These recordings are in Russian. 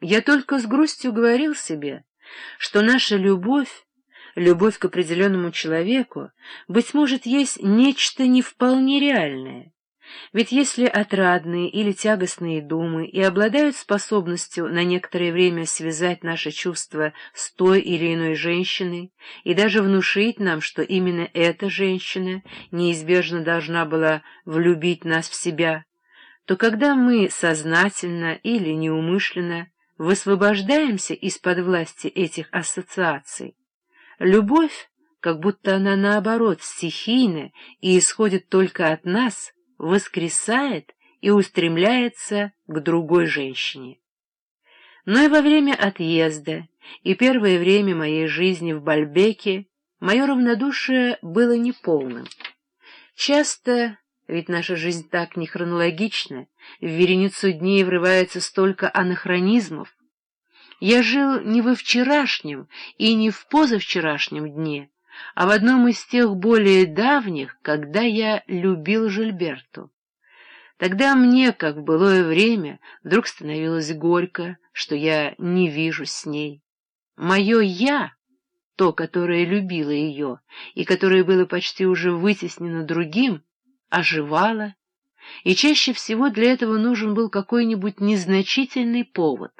Я только с грустью говорил себе, что наша любовь, любовь к определенному человеку, быть может, есть нечто не вполне реальное. Ведь если отрадные или тягостные думы и обладают способностью на некоторое время связать наши чувства с той или иной женщиной и даже внушить нам, что именно эта женщина неизбежно должна была влюбить нас в себя, то когда мы сознательно или неумышленно высвобождаемся из-под власти этих ассоциаций, любовь, как будто она наоборот стихийна и исходит только от нас, воскресает и устремляется к другой женщине. Но и во время отъезда, и первое время моей жизни в Бальбеке мое равнодушие было неполным. Часто ведь наша жизнь так не хронологична, в вереницу дней врывается столько анахронизмов. Я жил не во вчерашнем и не в позавчерашнем дне, а в одном из тех более давних, когда я любил Жильберту. Тогда мне, как в былое время, вдруг становилось горько, что я не вижу с ней. Мое «я» — то, которое любило ее и которое было почти уже вытеснено другим — оживала, и чаще всего для этого нужен был какой-нибудь незначительный повод.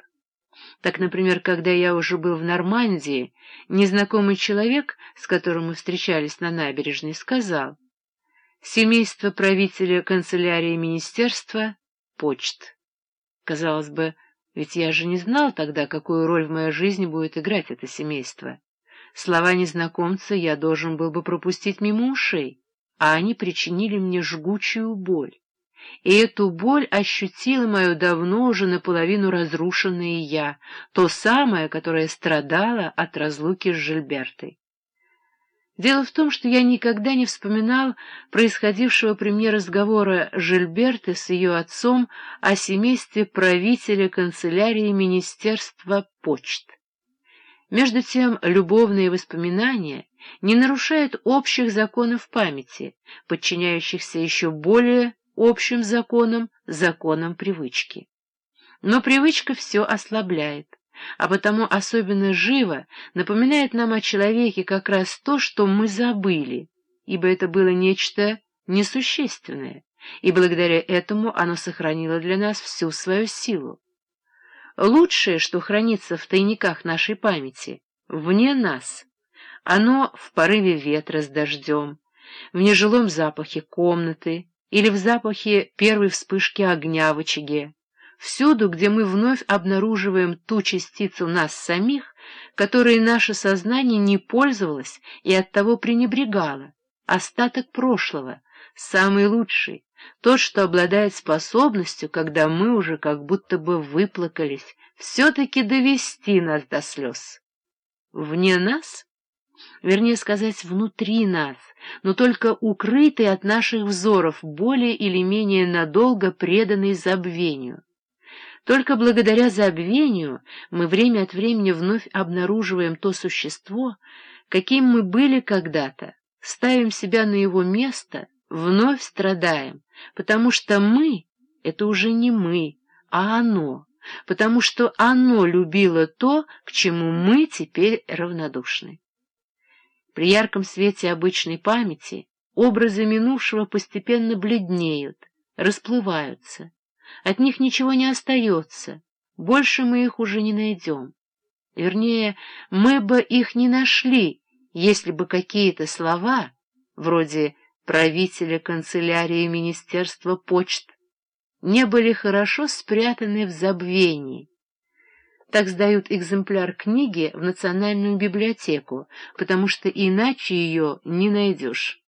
Так, например, когда я уже был в Нормандии, незнакомый человек, с которым мы встречались на набережной, сказал «Семейство правителя канцелярии министерства — почт». Казалось бы, ведь я же не знал тогда, какую роль в моей жизни будет играть это семейство. Слова незнакомца я должен был бы пропустить мимо ушей а они причинили мне жгучую боль. И эту боль ощутила мое давно уже наполовину разрушенное «я», то самое, которое страдало от разлуки с Жильбертой. Дело в том, что я никогда не вспоминал происходившего при мне разговора Жильберты с ее отцом о семействе правителя канцелярии Министерства почт. Между тем, любовные воспоминания не нарушают общих законов памяти, подчиняющихся еще более общим законам, законам привычки. Но привычка все ослабляет, а потому особенно живо напоминает нам о человеке как раз то, что мы забыли, ибо это было нечто несущественное, и благодаря этому оно сохранило для нас всю свою силу. Лучшее, что хранится в тайниках нашей памяти, вне нас. Оно в порыве ветра с дождем, в нежилом запахе комнаты или в запахе первой вспышки огня в очаге. Всюду, где мы вновь обнаруживаем ту частицу нас самих, которой наше сознание не пользовалось и оттого пренебрегало, остаток прошлого, самый лучший, тот, что обладает способностью, когда мы уже как будто бы выплакались, все-таки довести нас до слез. Вне нас, вернее сказать, внутри нас, но только укрытый от наших взоров, более или менее надолго преданный забвению. Только благодаря забвению мы время от времени вновь обнаруживаем то существо, каким мы были когда-то, ставим себя на его место, вновь страдаем, потому что мы — это уже не мы, а оно, потому что оно любило то, к чему мы теперь равнодушны. При ярком свете обычной памяти образы минувшего постепенно бледнеют, расплываются, от них ничего не остается, больше мы их уже не найдем. Вернее, мы бы их не нашли, если бы какие-то слова, вроде правителя канцелярии Министерства почт, не были хорошо спрятаны в забвении. Так сдают экземпляр книги в Национальную библиотеку, потому что иначе ее не найдешь.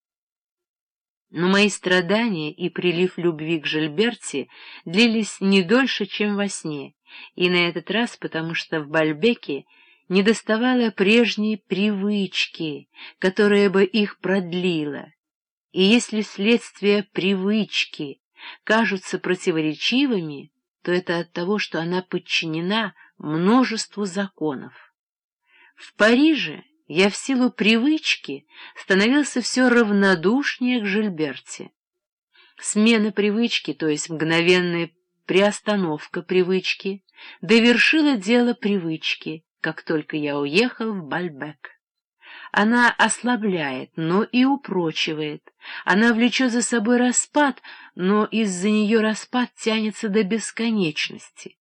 Но мои страдания и прилив любви к Жильберте длились не дольше, чем во сне, и на этот раз потому что в Бальбеке недоставало прежней привычки, которая бы их продлила. И если следствие привычки кажутся противоречивыми, то это от того, что она подчинена множеству законов. В Париже я в силу привычки становился все равнодушнее к Жильберте. Смена привычки, то есть мгновенное приостановка привычки, довершила дело привычки, как только я уехал в Бальбек. Она ослабляет, но и упрочивает. Она влечет за собой распад, но из-за нее распад тянется до бесконечности.